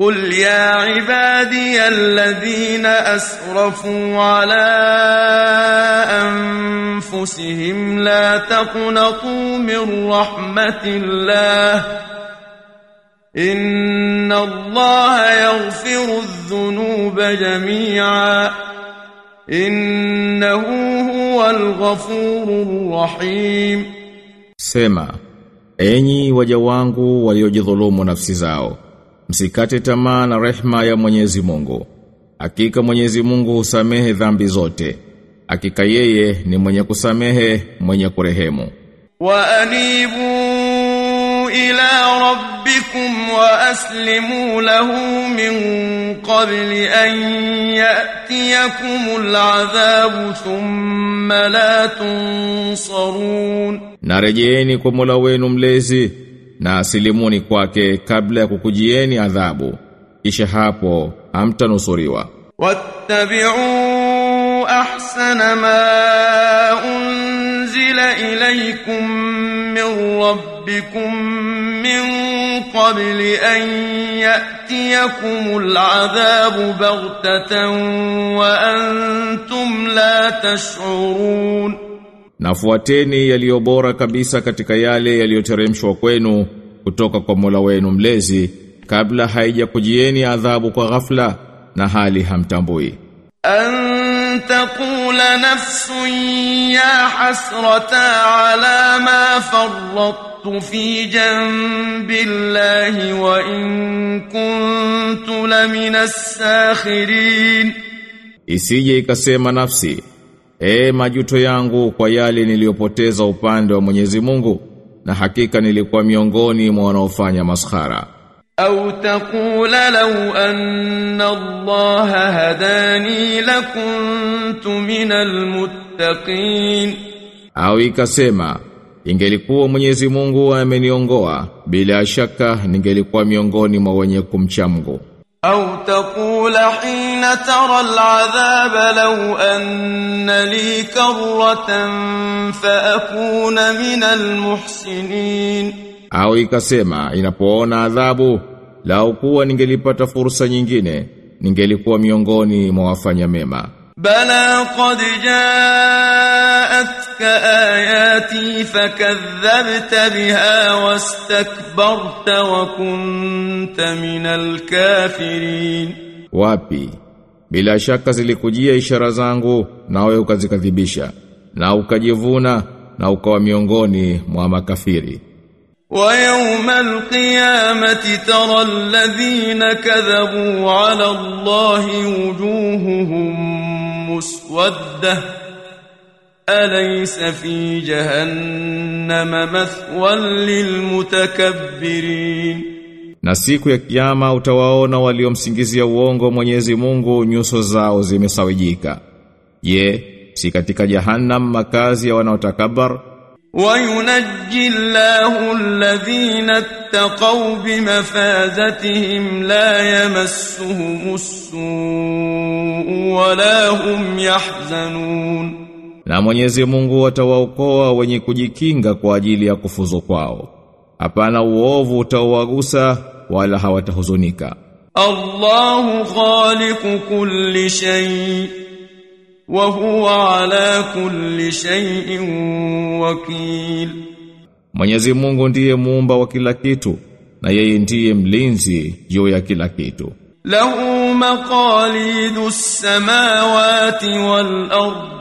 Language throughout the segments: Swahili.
قل يا عبادي الذين أسرفوا على أنفسهم لا تقنطوا من رحمة الله إن الله يغفر الذنوب جميعا إنه هو الغفور الرحيم Sema, enyi waja wangu nafsi zao, Msikate tamaa na rehma ya Mwenyezi Mungu. Hakika Mwenyezi Mungu husamehe dhambi zote. Hakika yeye ni mwenye kusamehe, mwenye kurehemu. Wa anibu ila rabbikum wa aslimu lahu min qabli an yatiyakum al'adhab thumma la tunsarun. Narejeeni kwa Mola wenu mlezi na asilimuni kwake kabla ya kukujieni adhabu. Kisha hapo hamtanusuriwa. واتبعوا أحسن ما أنزل إليكم من ربكم من قبل أن يأتيكم العذاب بغتة وأنتم لا تشعرون Nafuateni yaliyo bora kabisa katika yale yaliyoteremshwa kwenu kutoka kwa Mola wenu mlezi kabla haijakujieni adhabu kwa ghafla na hali hamtambui. An nafsu ya hasrata ala ma farrattu fi janbi llahi wa in kuntu lamina as-sakhirin. Isije ikasema nafsi E majuto yangu kwa yale niliyopoteza upande wa Mwenyezi Mungu na hakika nilikuwa miongoni mwa wanaofanya maskhara. Au taqula law anna Allah hadani lakuntu minal muttaqin. Au ikasema ingelikuwa Mwenyezi Mungu ameniongoa bila shaka ningelikuwa miongoni mwa wenye kumcha Mungu. أو تقول حين ترى العذاب لو أن لي كرة فأكون من المحسنين Au ikasema inapoona adhabu lau kuwa ningelipata fursa nyingine ningelikuwa miongoni mwa wafanya mema. بلى قد جاءتك آياتي فكذبت بها واستكبرت وكنت من الكافرين Wapi? Bila shaka zilikujia ishara zangu nawe ukazikadhibisha na ukajivuna na ukawa miongoni mwa makafiri. ويوم القيامة ترى الذين كذبوا على الله وجوههم مسودة أليس في جهنم مثوى للمتكبرين Na siku ya kiyama utawaona waliomsingizia uongo Mwenyezi Mungu nyuso zao zimesawijika. Je, si katika jahannam makazi ya wanaotakabar? وينجي الله الذين اتقوا بمفازتهم لا يمسهم السوء ولا هم يحزنون Na Mwenyezi Mungu atawaokoa wenye kujikinga kwa ajili ya kufuzu kwao. Hapana uovu utawagusa wala hawatahuzunika. الله خالق كل شيء وهو على كل شيء وكيل Mwenyezi Mungu ndiye muumba wa kila kitu na yeye ndiye mlinzi juu ya kila kitu. له مقاليد السماوات والأرض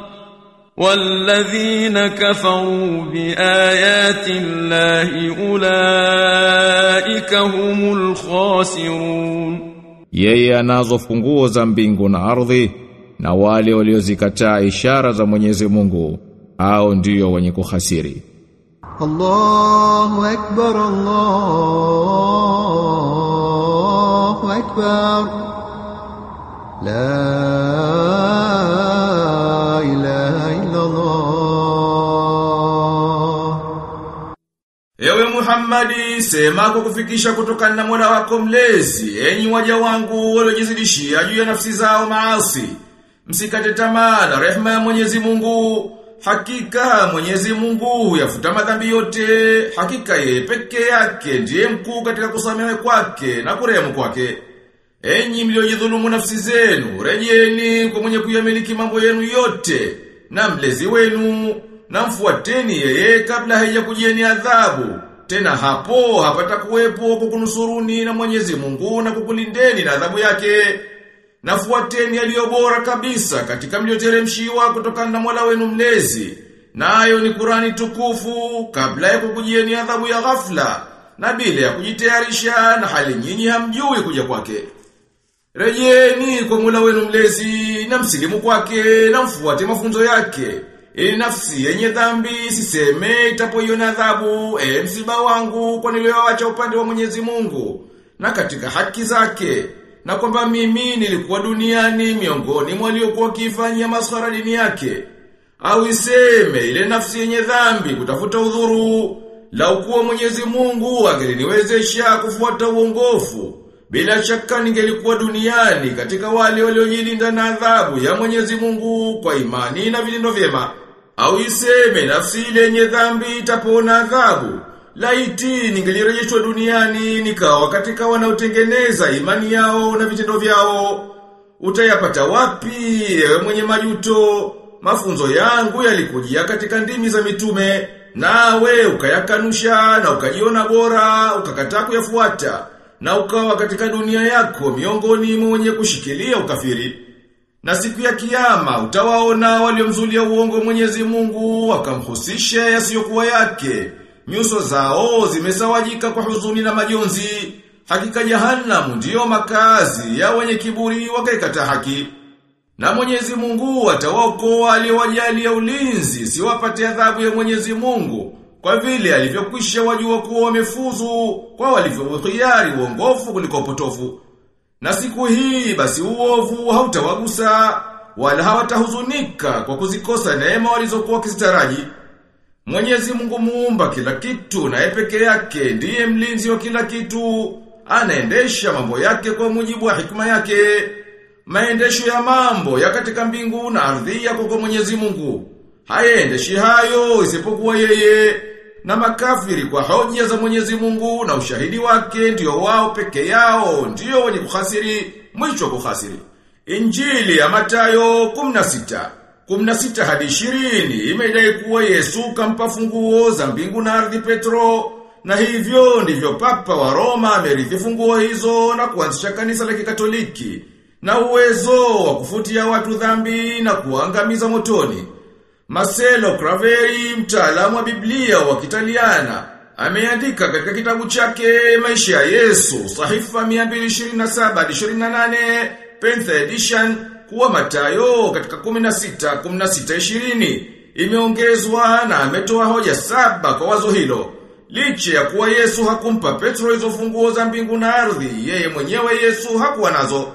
والذين كفروا بآيات الله أولئك هم الخاسرون Yeye anazo funguo za mbingu na ardhi na wale waliozikataa ishara za Mwenyezi Mungu au ndio wenye kuhasiri. Allahu akbar Allahu akbar. La ilaha illa Allah Ewe Muhammad sema kwa kufikisha na Mola wako mlezi enyi waja wangu waliojizidishia juu ya nafsi zao maasi. Msikate tamaa na rehema ya Mwenyezi Mungu. Hakika Mwenyezi Mungu yafuta madhambi yote. Hakika yeye peke yake ndiye mkuu katika kusamehe kwake na kurehemu kwake. Enyi mliojidhulumu nafsi zenu, rejeni kwa mwenye kuyamiliki mambo yenu yote, na mlezi wenu, na mfuateni yeye kabla haijakujieni adhabu. Tena hapo hapata kuwepo kukunusuruni na Mwenyezi Mungu na kukulindeni na adhabu yake. Nafuateni yaliyo bora kabisa katika mlioteremshiwa kutokana na Mola wenu mlezi. Nayo na ni Kurani tukufu kabla ya kukujieni adhabu ya ghafla na bila ya kujitayarisha na hali nyinyi hamjui kuja kwake. Rejeni kwa Mola wenu mlezi na msilimu kwake na mfuate mafunzo yake. Ili nafsi yenye dhambi siseme itapoiona adhabu e msiba wangu kwa nilioacha upande wa Mwenyezi Mungu na katika haki zake na kwamba mimi nilikuwa duniani miongoni mwa waliokuwa wakifanyia maskhara dini yake au iseme ile nafsi yenye dhambi kutafuta udhuru la kuwa Mwenyezi Mungu angeliniwezesha kufuata uongofu bila shaka ningelikuwa duniani katika wale waliojilinda na adhabu ya Mwenyezi Mungu kwa imani na vitendo vyema. Au iseme nafsi ile yenye dhambi itapona adhabu. Laiti ningelirejeshwa duniani nikawa katika wanaotengeneza imani yao na vitendo vyao. Utayapata wapi ewe mwenye majuto? Mafunzo yangu yalikujia katika ndimi za mitume nawe ukayakanusha na ukajiona bora ukakataa kuyafuata na ukawa katika dunia yako miongoni mwa wenye kushikilia ukafiri. Na siku ya kiyama utawaona waliomzulia uongo Mwenyezi Mungu wakamhusisha yasiyokuwa yake. Nyuso zao zimesawajika kwa huzuni na majonzi. Hakika jahanamu ndiyo makazi ya wenye kiburi wakaikata haki. Na Mwenyezi Mungu atawaokoa ya ulinzi siwapate adhabu ya Mwenyezi Mungu kwa vile alivyokwisha wajua kuwa wamefuzu kwa walivyokhiari uongofu kuliko upotofu. Na siku hii basi uovu hautawagusa wala hawatahuzunika kwa kuzikosa neema walizokuwa wakizitaraji. Mwenyezi Mungu muumba kila kitu na peke yake ndiye mlinzi wa kila kitu, anaendesha mambo yake kwa mujibu wa hikma yake. Maendesho ya mambo ya katika mbingu na ardhi yako kwa Mwenyezi Mungu. Hayaendeshi hayo isipokuwa yeye na makafiri kwa hoja za Mwenyezi Mungu na ushahidi wake ndio wao peke yao ndio wenye kuhasiri mwisho kuhasiri. Injili ya Mathayo 16 16 hadi 20 imedai kuwa Yesu kampa funguo za mbingu na ardhi Petro. Na hivyo ndivyo papa wa Roma amerithi funguo hizo na kuanzisha kanisa la Kikatoliki. Na uwezo wa kufutia watu dhambi na kuangamiza motoni. Marcelo Craveri, mtaalamu wa Biblia wa Kitaliana, ameandika katika kitabu chake Maisha ya Yesu, sahifa 227 hadi 28, Penth Edition, kuwa Matayo katika 16 16 20 imeongezwa na ametoa hoja saba kwa wazo hilo. liche ya kuwa Yesu hakumpa Petro hizo funguo za mbingu na ardhi, yeye mwenyewe Yesu hakuwa nazo.